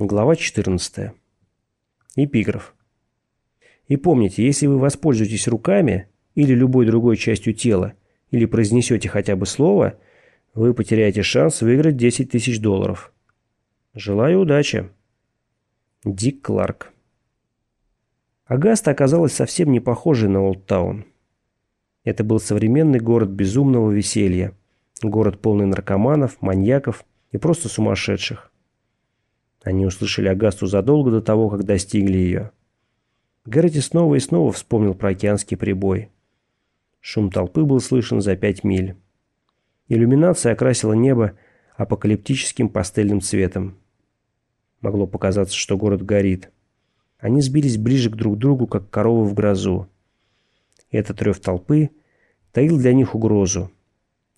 Глава 14. Эпиграф. И помните, если вы воспользуетесь руками или любой другой частью тела, или произнесете хотя бы слово, вы потеряете шанс выиграть 10 тысяч долларов. Желаю удачи. Дик Кларк. Агаста оказалась совсем не похожей на Олдтаун. Это был современный город безумного веселья. Город полный наркоманов, маньяков и просто сумасшедших. Они услышали Агасту задолго до того, как достигли ее. Гэрроти снова и снова вспомнил про океанский прибой. Шум толпы был слышен за пять миль. Иллюминация окрасила небо апокалиптическим пастельным цветом. Могло показаться, что город горит. Они сбились ближе к друг другу, как коровы в грозу. Этот рев толпы таил для них угрозу.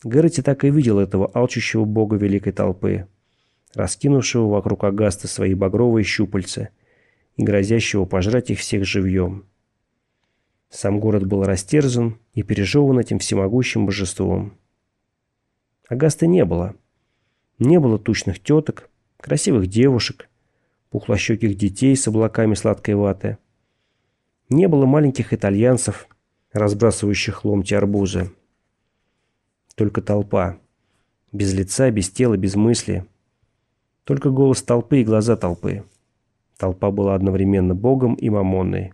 Гэрроти так и видел этого алчущего бога великой толпы раскинувшего вокруг Агаста свои багровые щупальца и грозящего пожрать их всех живьем. Сам город был растерзан и пережеван этим всемогущим божеством. Агаста не было. Не было тучных теток, красивых девушек, пухлощеких детей с облаками сладкой ваты. Не было маленьких итальянцев, разбрасывающих ломти арбуза. Только толпа. Без лица, без тела, без мысли – только голос толпы и глаза толпы. Толпа была одновременно богом и мамонной.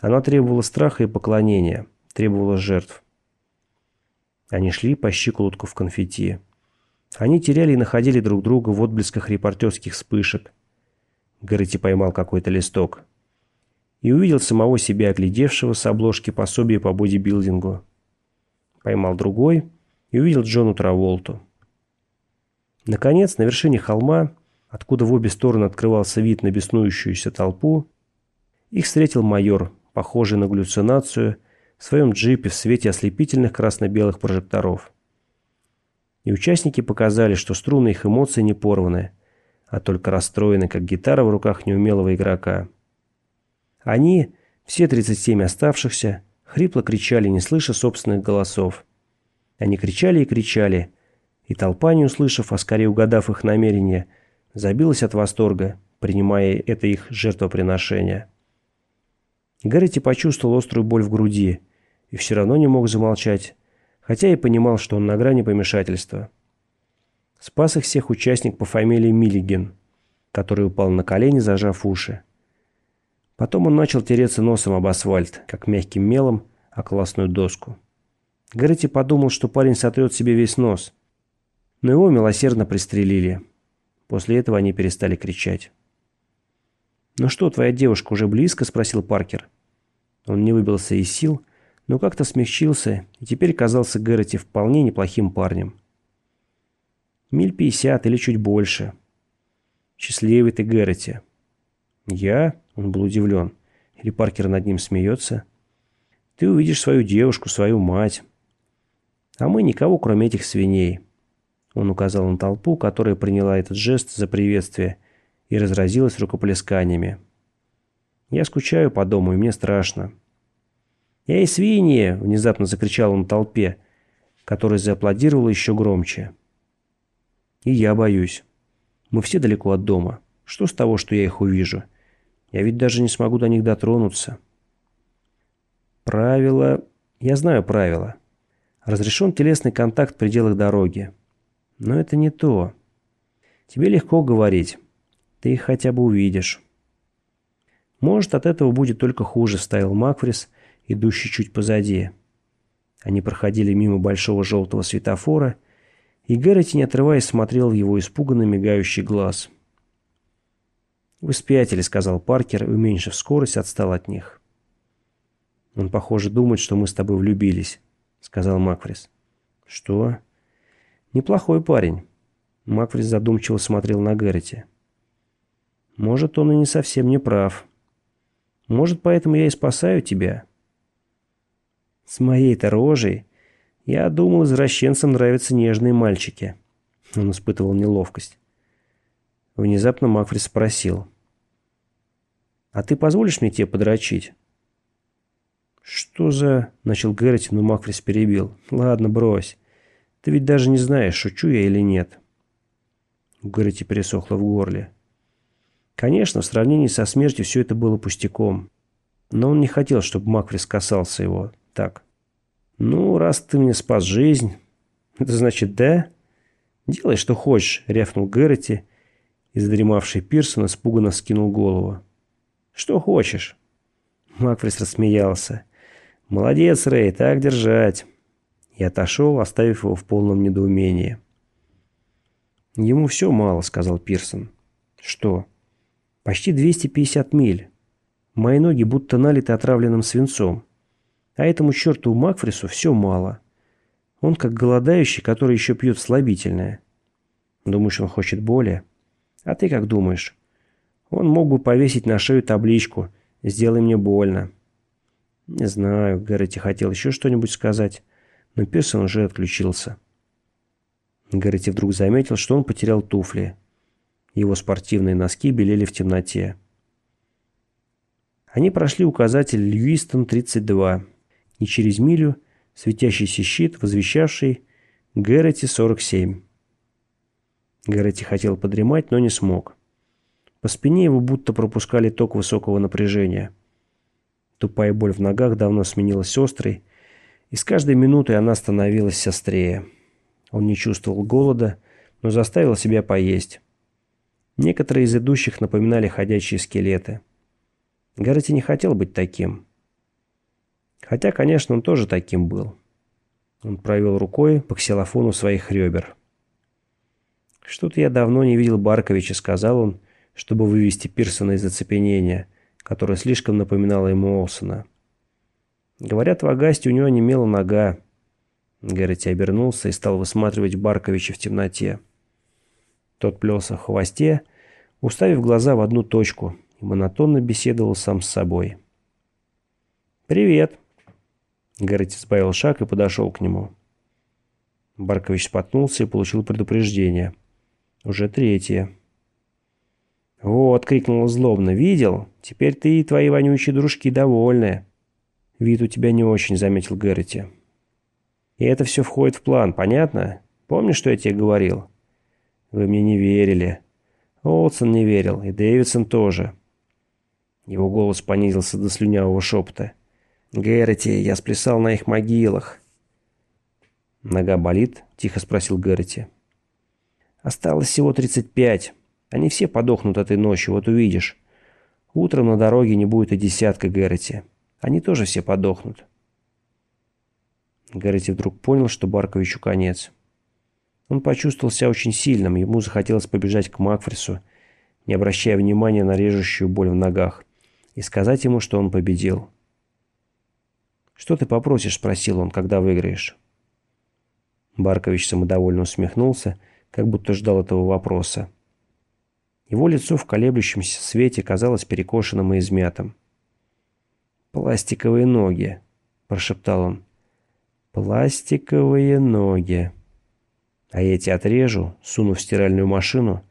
Она требовала страха и поклонения, требовала жертв. Они шли по щиколотку в конфетти. Они теряли и находили друг друга в отблесках репортерских вспышек. Гаррити поймал какой-то листок. И увидел самого себя, оглядевшего с обложки пособия по бодибилдингу. Поймал другой и увидел Джону Траволту. Наконец, на вершине холма, откуда в обе стороны открывался вид на беснующуюся толпу, их встретил майор, похожий на галлюцинацию, в своем джипе в свете ослепительных красно-белых прожекторов. И участники показали, что струны их эмоций не порваны, а только расстроены, как гитара в руках неумелого игрока. Они, все 37 оставшихся, хрипло кричали, не слыша собственных голосов. Они кричали и кричали – и толпа, не услышав, а скорее угадав их намерение, забилась от восторга, принимая это их жертвоприношение. Гаррити почувствовал острую боль в груди и все равно не мог замолчать, хотя и понимал, что он на грани помешательства. Спас их всех участник по фамилии Миллиген, который упал на колени, зажав уши. Потом он начал тереться носом об асфальт, как мягким мелом о классную доску. Гаррити подумал, что парень сотрет себе весь нос – но его милосердно пристрелили. После этого они перестали кричать. «Ну что, твоя девушка уже близко?» – спросил Паркер. Он не выбился из сил, но как-то смягчился и теперь казался Гэрроти вполне неплохим парнем. «Миль пятьдесят или чуть больше». «Счастливый ты, Гэрроти». «Я?» – он был удивлен. Или Паркер над ним смеется. «Ты увидишь свою девушку, свою мать. А мы никого, кроме этих свиней». Он указал на толпу, которая приняла этот жест за приветствие и разразилась рукоплесканиями. «Я скучаю по дому, и мне страшно». «Я и свиньи!» – внезапно закричал он толпе, которая зааплодировала еще громче. «И я боюсь. Мы все далеко от дома. Что с того, что я их увижу? Я ведь даже не смогу до них дотронуться». «Правило... Я знаю правила. Разрешен телесный контакт в пределах дороги. Но это не то. Тебе легко говорить. Ты их хотя бы увидишь. Может, от этого будет только хуже, вставил Макфрис, идущий чуть позади. Они проходили мимо большого желтого светофора, и Гэрроти, не отрываясь, смотрел в его испуганно мигающий глаз. «Вы спятили», — сказал Паркер, уменьшив скорость, отстал от них. «Он, похоже, думает, что мы с тобой влюбились», — сказал Макфрис. «Что?» Неплохой парень. Макфрис задумчиво смотрел на Гэрроти. Может, он и не совсем не прав. Может, поэтому я и спасаю тебя. С моей-то рожей я думал, извращенцам нравятся нежные мальчики. Он испытывал неловкость. Внезапно Макфрис спросил. «А ты позволишь мне тебе подрочить?» «Что за...» — начал Гэрроти, но Макфрис перебил. «Ладно, брось. Ты ведь даже не знаешь, шучу я или нет. У Гэрроти пересохло в горле. Конечно, в сравнении со смертью все это было пустяком. Но он не хотел, чтобы Макфрис касался его так. «Ну, раз ты мне спас жизнь, это значит да?» «Делай, что хочешь», — рявкнул Гэрроти, и задремавший Пирсон испуганно скинул голову. «Что хочешь?» Макфрис рассмеялся. «Молодец, Рэй, так держать!» И отошел, оставив его в полном недоумении. «Ему все мало», — сказал Пирсон. «Что?» «Почти 250 миль. Мои ноги будто налиты отравленным свинцом. А этому черту Макфрису все мало. Он как голодающий, который еще пьет слабительное. Думаешь, он хочет боли? А ты как думаешь? Он мог бы повесить на шею табличку «Сделай мне больно». Не знаю, Гэрроти хотел еще что-нибудь сказать, но Пирсон уже отключился. Гэрроти вдруг заметил, что он потерял туфли. Его спортивные носки белели в темноте. Они прошли указатель Льюистон 32, и через милю светящийся щит, возвещавший Гэрроти 47. Гэрроти хотел подремать, но не смог. По спине его будто пропускали ток высокого напряжения. Тупая боль в ногах давно сменилась острой, и с каждой минутой она становилась острее. Он не чувствовал голода, но заставил себя поесть. Некоторые из идущих напоминали ходячие скелеты. Гаррити не хотел быть таким. Хотя, конечно, он тоже таким был. Он провел рукой по ксилофону своих ребер. «Что-то я давно не видел Барковича», — сказал он, чтобы вывести Пирсона из оцепенения, которое слишком напоминало ему Олсона. «Говорят, в Агасте у него немела нога». Гэрроти обернулся и стал высматривать Барковича в темноте. Тот плелся в хвосте, уставив глаза в одну точку, и монотонно беседовал сам с собой. «Привет!» Гэрроти сбавил шаг и подошел к нему. Баркович споткнулся и получил предупреждение. Уже третье. «Вот!» — крикнул злобно. «Видел? Теперь ты и твои вонючие дружки довольны». «Вид у тебя не очень», — заметил Гэрроти. «И это все входит в план, понятно? Помнишь, что я тебе говорил?» «Вы мне не верили». Олдсон не верил, и Дэвидсон тоже. Его голос понизился до слюнявого шепота. «Гэрроти, я сплясал на их могилах». «Нога болит?» — тихо спросил Гэрроти. «Осталось всего тридцать пять. Они все подохнут этой ночью, вот увидишь. Утром на дороге не будет и десятка Гэрроти. Они тоже все подохнут». Гэрроти вдруг понял, что Барковичу конец. Он почувствовал себя очень сильным, ему захотелось побежать к Макфрису, не обращая внимания на режущую боль в ногах, и сказать ему, что он победил. «Что ты попросишь?» – спросил он, – «когда выиграешь?» Баркович самодовольно усмехнулся, как будто ждал этого вопроса. Его лицо в колеблющемся свете казалось перекошенным и измятым. «Пластиковые ноги», – прошептал он. «Пластиковые ноги. А я эти отрежу, суну в стиральную машину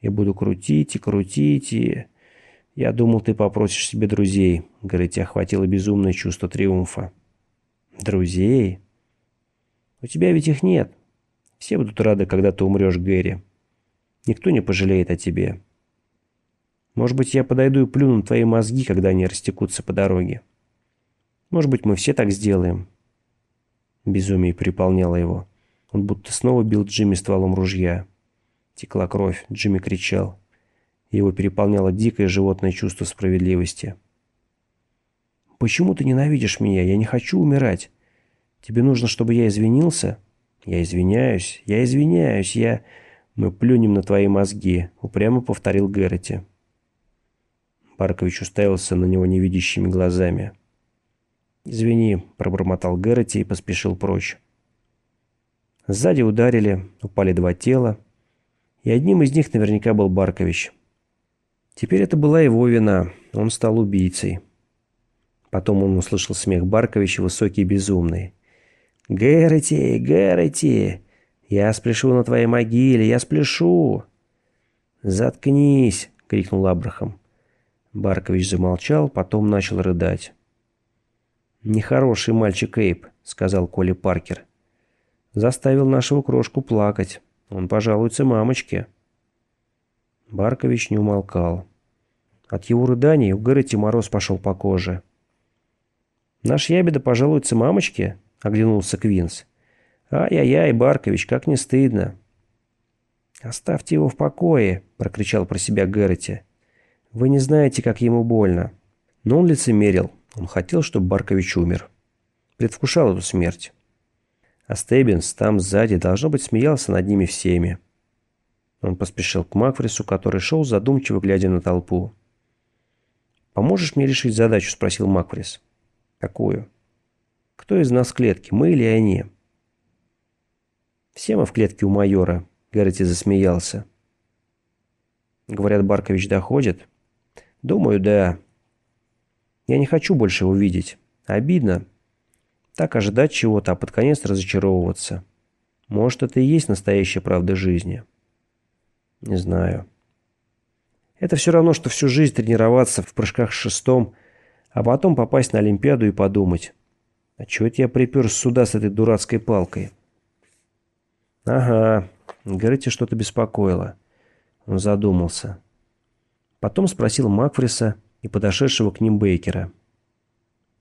и буду крутить и крутить и...» «Я думал, ты попросишь себе друзей», — говорит, охватило безумное чувство триумфа. «Друзей? У тебя ведь их нет. Все будут рады, когда ты умрешь, Гэри. Никто не пожалеет о тебе. Может быть, я подойду и плюну на твои мозги, когда они растекутся по дороге. Может быть, мы все так сделаем». Безумие переполняло его. Он будто снова бил Джимми стволом ружья. Текла кровь, Джимми кричал. Его переполняло дикое животное чувство справедливости. «Почему ты ненавидишь меня? Я не хочу умирать. Тебе нужно, чтобы я извинился?» «Я извиняюсь, я извиняюсь, я...» «Мы плюнем на твои мозги», — упрямо повторил Гэрроти. Баркович уставился на него невидящими глазами. «Извини», — пробормотал Гэрроти и поспешил прочь. Сзади ударили, упали два тела, и одним из них наверняка был Баркович — Теперь это была его вина. Он стал убийцей. Потом он услышал смех Барковича, высокий и безумный. «Гэрроти, Гэрроти! Я спляшу на твоей могиле, я спляшу!» «Заткнись!» — крикнул Абрахам. Баркович замолчал, потом начал рыдать. «Нехороший мальчик Эйп», — сказал Коли Паркер. «Заставил нашего крошку плакать. Он пожалуется мамочке». Баркович не умолкал. От его рыданий у Гэрроти мороз пошел по коже. «Наш ябеда пожалуется мамочке?» — оглянулся Квинс. «Ай-яй-яй, Баркович, как не стыдно!» «Оставьте его в покое!» — прокричал про себя Гэрроти. «Вы не знаете, как ему больно». Но он лицемерил. Он хотел, чтобы Баркович умер. Предвкушал эту смерть. А Стеббинс там сзади, должно быть, смеялся над ними всеми. Он поспешил к Макфрису, который шел задумчиво, глядя на толпу. «Поможешь мне решить задачу?» – спросил Макфрис. «Какую?» «Кто из нас в клетке, мы или они?» «Все мы в клетке у майора», – Гаррити засмеялся. «Говорят, Баркович доходит?» «Думаю, да. Я не хочу больше его видеть. Обидно. Так ожидать чего-то, а под конец разочаровываться. Может, это и есть настоящая правда жизни?» Не знаю. Это все равно, что всю жизнь тренироваться в прыжках шестом, а потом попасть на Олимпиаду и подумать. А чего это я приперся сюда с этой дурацкой палкой? Ага, Гэрти что-то беспокоило. Он задумался. Потом спросил Макфриса и подошедшего к ним Бейкера.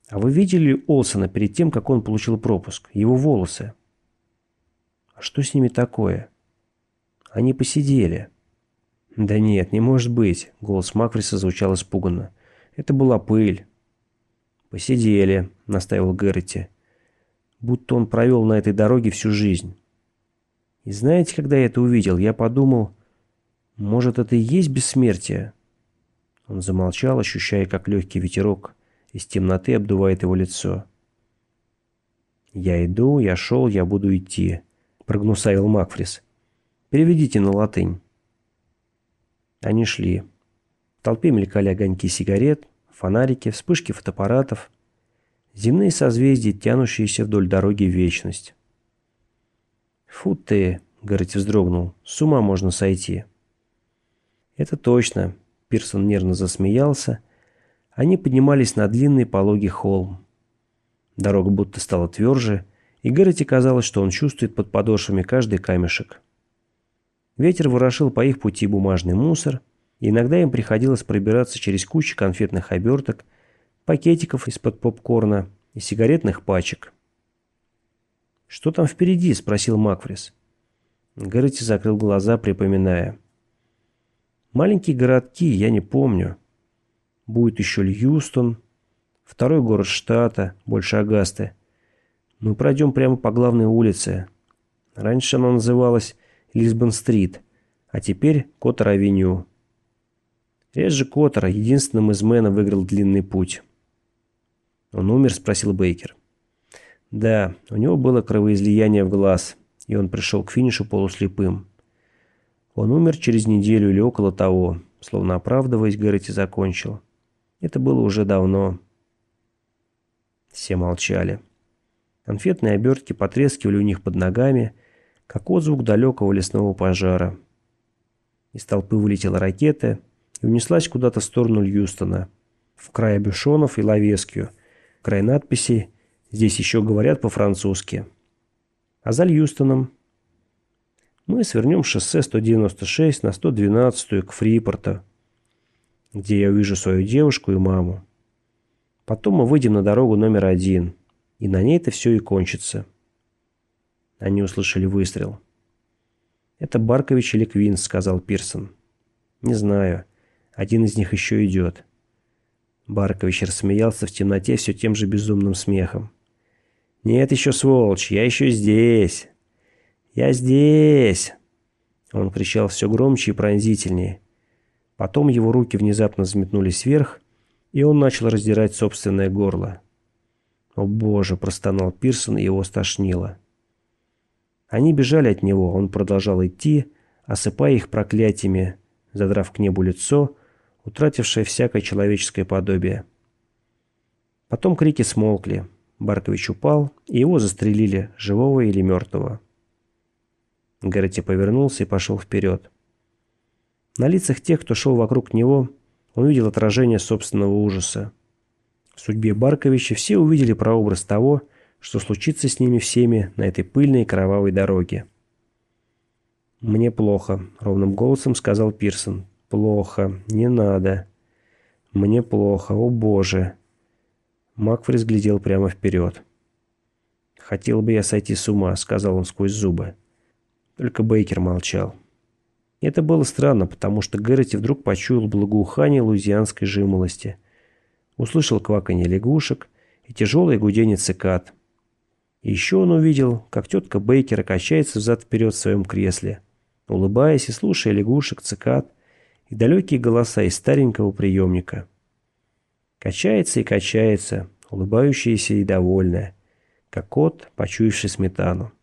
«А вы видели Олсона перед тем, как он получил пропуск? Его волосы?» «А что с ними такое?» «Они посидели». «Да нет, не может быть», — голос Макфриса звучал испуганно. «Это была пыль». «Посидели», — настаивал Гэрроти. «Будто он провел на этой дороге всю жизнь». И знаете, когда я это увидел, я подумал, может, это и есть бессмертие? Он замолчал, ощущая, как легкий ветерок из темноты обдувает его лицо. «Я иду, я шел, я буду идти», — прогнусавил Макфрис. «Переведите на латынь». Они шли. В толпе мелькали огоньки сигарет, фонарики, вспышки фотоаппаратов. Земные созвездия, тянущиеся вдоль дороги в вечность. «Фу ты!» — Гаррити вздрогнул. «С ума можно сойти!» «Это точно!» — Пирсон нервно засмеялся. Они поднимались на длинный пологий холм. Дорога будто стала тверже, и Гаррити казалось, что он чувствует под подошвами каждый камешек. Ветер ворошил по их пути бумажный мусор, и иногда им приходилось пробираться через кучу конфетных оберток, пакетиков из-под попкорна и сигаретных пачек. «Что там впереди?» – спросил Макфрис. Гэрроти закрыл глаза, припоминая. «Маленькие городки, я не помню. Будет еще Льюстон, второй город штата, больше Агасты. Мы пройдем прямо по главной улице. Раньше она называлась Лисбон-стрит, а теперь Коттер-авеню. Реджи Коттер единственным из Мэна выиграл длинный путь. «Он умер?» – спросил Бейкер. Да, у него было кровоизлияние в глаз, и он пришел к финишу полуслепым. Он умер через неделю или около того, словно оправдываясь, Гэрроти закончил. Это было уже давно. Все молчали. Конфетные обертки потрескивали у них под ногами, как отзвук далекого лесного пожара. Из толпы вылетела ракета и унеслась куда-то в сторону Льюстона, в край Абюшонов и Лавескью, край надписей «Здесь еще говорят по-французски». А за Льюстоном мы свернем шоссе 196 на 112 к Фрипорту, где я увижу свою девушку и маму. Потом мы выйдем на дорогу номер один, и на ней это все и кончится. Они услышали выстрел. «Это Баркович или Квинс», — сказал Пирсон. «Не знаю. Один из них еще идет». Баркович рассмеялся в темноте все тем же безумным смехом. «Нет еще, сволочь, я еще здесь! Я здесь!» Он кричал все громче и пронзительнее. Потом его руки внезапно взметнулись вверх, и он начал раздирать собственное горло. «О боже!» – простонал Пирсон, и его стошнило. Они бежали от него, он продолжал идти, осыпая их проклятиями, задрав к небу лицо, утратившее всякое человеческое подобие. Потом крики смолкли. Баркович упал, и его застрелили, живого или мертвого. Гэрроти повернулся и пошел вперед. На лицах тех, кто шел вокруг него, он увидел отражение собственного ужаса. В судьбе Барковича все увидели прообраз того, что случится с ними всеми на этой пыльной кровавой дороге. «Мне плохо», — ровным голосом сказал Пирсон. «Плохо. Не надо». Мне плохо, о боже. Макфрис глядел прямо вперед. «Хотел бы я сойти с ума», — сказал он сквозь зубы. Только Бейкер молчал. Это было странно, потому что Гэрроти вдруг почуял благоухание луизианской жимолости. Услышал кваканье лягушек и тяжелое гудение цикад. И еще он увидел, как тетка Бейкера качается взад-вперед в своем кресле, улыбаясь и слушая лягушек, цикад и далекие голоса из старенького приемника. Качается и качается, улыбающаяся и довольная, как кот, почуявший сметану.